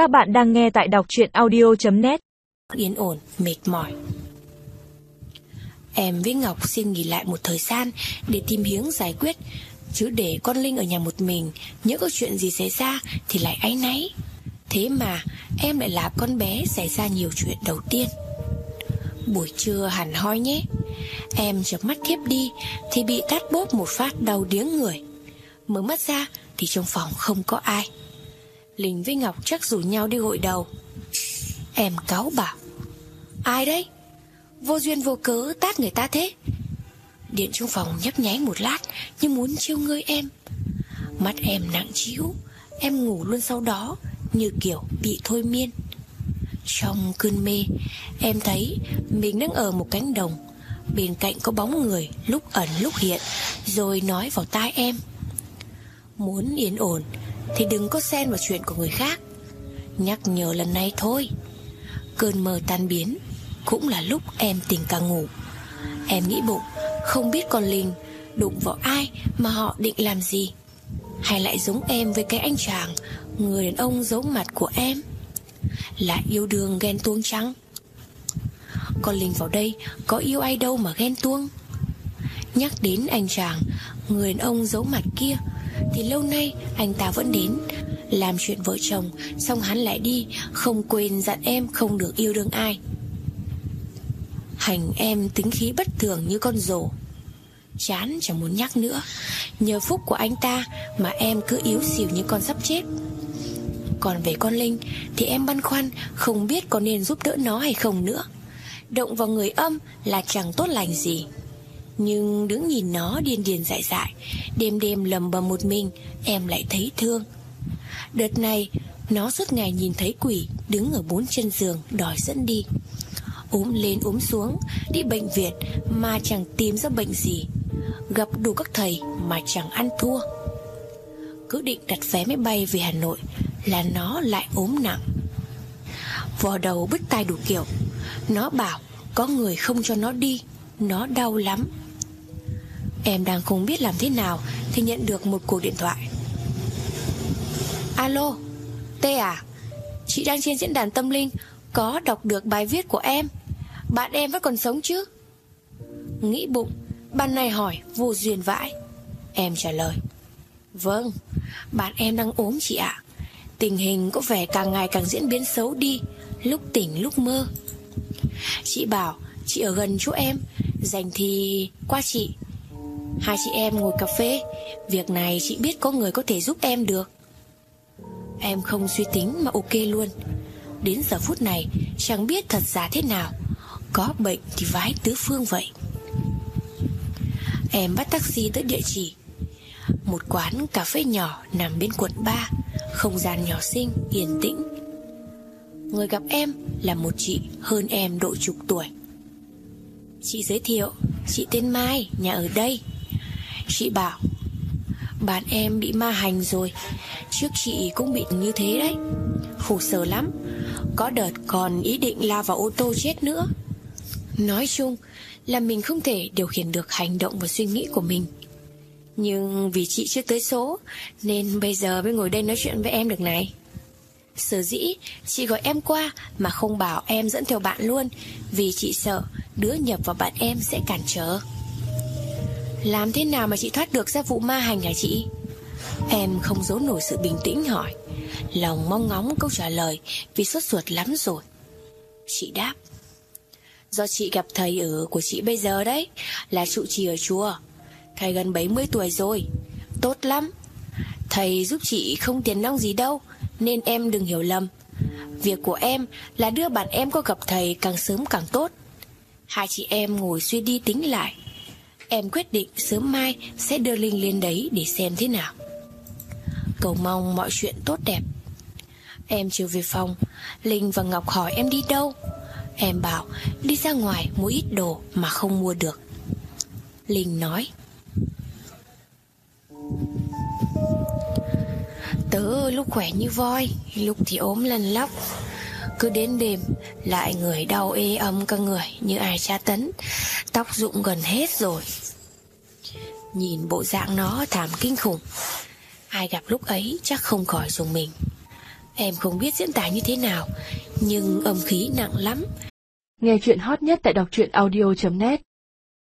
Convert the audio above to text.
Các bạn đang nghe tại đọc chuyện audio.net Yên ổn, mệt mỏi. Em với Ngọc xin nghỉ lại một thời gian Để tìm hiếng giải quyết. Chứ để con Linh ở nhà một mình Nhớ có chuyện gì xảy ra Thì lại áy náy. Thế mà em lại là con bé xảy ra nhiều chuyện đầu tiên. Buổi trưa hẳn hoi nhé. Em chợp mắt thiếp đi Thì bị tát bốp một phát đau điếng người. Mở mắt ra Thì trong phòng không có ai. Linh với Ngọc chắc rủ nhau đi gội đầu. Em cáo bảo Ai đấy? Vô duyên vô cớ tát người ta thế? Điện trong phòng nhấp nháy một lát, Như muốn chiêu ngơi em. Mắt em nặng chiếu, Em ngủ luôn sau đó, Như kiểu bị thôi miên. Trong cơn mê, Em thấy mình đang ở một cánh đồng. Bên cạnh có bóng người, Lúc ẩn lúc hiện, Rồi nói vào tai em. Muốn yên ổn thì đừng có xen vào chuyện của người khác. Nhắc nhở lần này thôi. Cơn mơ tan biến Cũng là lúc em tỉnh cả ngủ. Em nghĩ bụng, Không biết con Linh đụng vào ai Mà họ định làm gì. Hay lại giống em với cái anh chàng, Người đàn ông giấu mặt của em. Là yêu đương ghen tuông trắng. Con Linh vào đây Có yêu ai đâu mà ghen tuông. Nhắc đến anh chàng, Người đàn ông giấu mặt kia thì lâu nay anh ta vẫn đến. Làm chuyện vợ chồng, Xong hắn lại đi, Không quên dặn em không được yêu đương ai. Hành em tính khí bất thường như con rồ. Chán chẳng muốn nhắc nữa. Nhờ phúc của anh ta Mà em cứ yếu xìu như con sắp chết. Còn về con Linh Thì em băn khoăn Không biết có nên giúp đỡ nó hay không nữa. Động vào người âm là chẳng tốt lành gì. Nhưng đứng nhìn nó điên điên dại dại, Đêm đêm lầm bầm một mình, Em lại thấy thương. Đợt này, Nó suốt ngày nhìn thấy quỷ Đứng ở bốn chân giường đòi dẫn đi. Ốm lên ốm xuống, Đi bệnh viện mà chẳng tìm ra bệnh gì. Gặp đủ các thầy mà chẳng ăn thua. Cứ định đặt vé máy bay về Hà Nội Là nó lại ốm nặng. Vò đầu bứt tai đủ kiểu. Nó bảo có người không cho nó đi, Nó đau lắm. Em đang không biết làm thế nào Thì nhận được một cuộc điện thoại. Alo Tê à? Chị đang trên diễn đàn tâm linh, Có đọc được bài viết của em. Bạn em vẫn còn sống chứ? Nghĩ bụng Ban này hỏi, vô duyên vãi. Em trả lời Vâng Bạn em đang ốm chị ạ. Tình hình có vẻ càng ngày càng diễn biến xấu đi, Lúc tỉnh lúc mơ. Chị bảo, Chị ở gần chỗ em, Dành thì qua chị. Hai chị em ngồi cà phê. Việc này chị biết có người có thể giúp em được. Em không suy tính mà ok luôn. Đến giờ phút này Chẳng biết thật giả thế nào. Có bệnh thì vái tứ phương vậy. Em bắt taxi tới địa chỉ. Một quán cà phê nhỏ nằm bên quận 3 Không gian nhỏ xinh, yên tĩnh. Người gặp em là một chị hơn em độ chục tuổi. Chị giới thiệu Chị tên Mai, nhà ở đây. Chị bảo, Bạn em bị ma hành rồi, Trước chị cũng bị như thế đấy. Khổ sở lắm, Có đợt còn ý định lao vào ô tô chết nữa. Nói chung là mình không thể điều khiển được hành động và suy nghĩ của mình. Nhưng vì chị chưa tới số, Nên bây giờ mới ngồi đây nói chuyện với em được này. Sở dĩ chị gọi em qua mà không bảo em dẫn theo bạn luôn, Vì chị sợ đứa nhập vào bạn em sẽ cản trở. Làm thế nào mà chị thoát được ra vụ ma hành hả chị? Em không giấu nổi sự bình tĩnh hỏi. Lòng mong ngóng câu trả lời Vì sốt ruột lắm rồi. Chị đáp. Do chị gặp thầy ở của chị bây giờ đấy, Là trụ trì ở chùa. Thầy gần 70 tuổi rồi, Tốt lắm. Thầy giúp chị không tiền nong gì đâu, Nên em đừng hiểu lầm. Việc của em là đưa bạn em có gặp thầy càng sớm càng tốt. Hai chị em ngồi suy đi tính lại. Em quyết định sớm mai sẽ đưa Linh lên đấy để xem thế nào. Cầu mong mọi chuyện tốt đẹp. Em chiều về phòng, Linh và Ngọc hỏi em đi đâu. Em bảo, đi ra ngoài mua ít đồ mà không mua được. Linh nói, Tớ lúc khỏe như voi, Lúc thì ốm lần lóc. Cứ đến đêm, Lại người đau ê âm cả người Như ai tra tấn. Tóc rụng gần hết rồi. Nhìn bộ dạng nó thảm kinh khủng. Ai gặp lúc ấy chắc không khỏi dùng mình. Em không biết diễn tả như thế nào, Nhưng âm khí nặng lắm. Nghe chuyện hot nhất tại đọc truyện audio.net